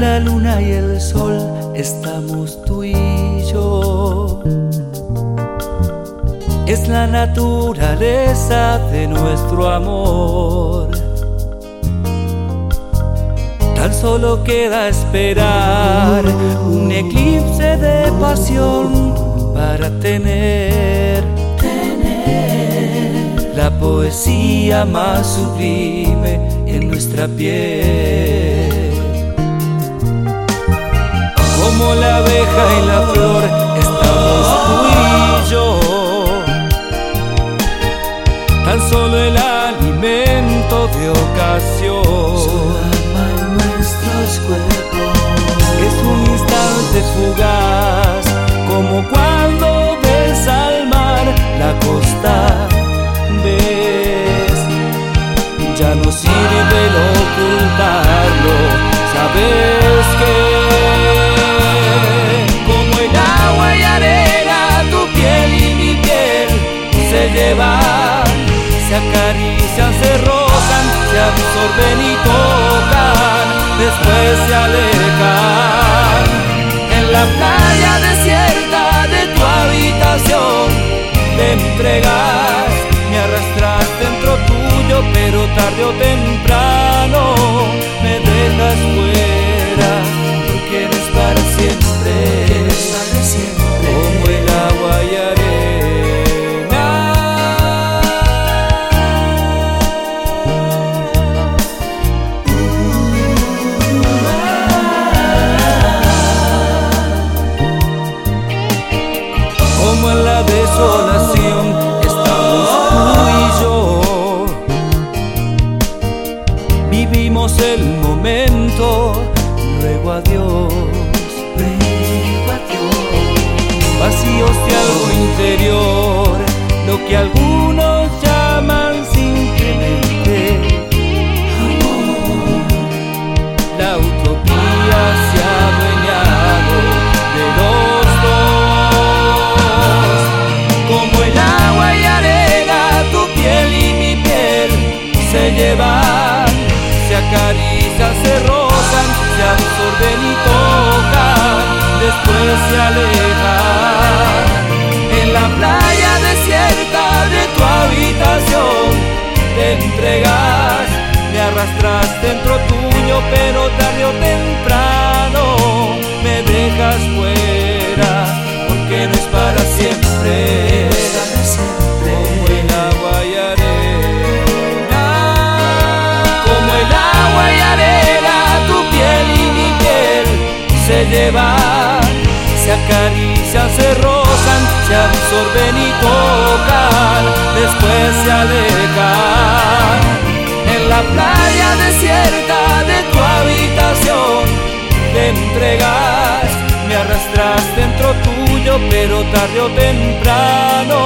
la luna y el sol estamos tú y yo. Es la naturaleza de nuestro amor. Tan solo queda esperar un eclipse de pasión para tener, tener la poesía más sublime en nuestra piel. La abeja y la flor estamos tú y yo. Tan solo el alimento de ocasión. nuestros cuerpos. Es un instante fugaz, como cuando ves al mar la costa. Ves, ya no sirve el ocultarlo, sabes se rozan, se absorben y tocan, después se alejan. En la playa que arrastras dentro tuyo, pero tarde o temprano me dejas fuera, porque no es para siempre. Como el agua y arena, como el agua y arena, tu piel y mi piel se llevan, se acarician, se rozan, se absorben y tocan, después se alejan. La playa desierta de tu habitación. Te entregas, me arrastras dentro tuyo, pero tarde o temprano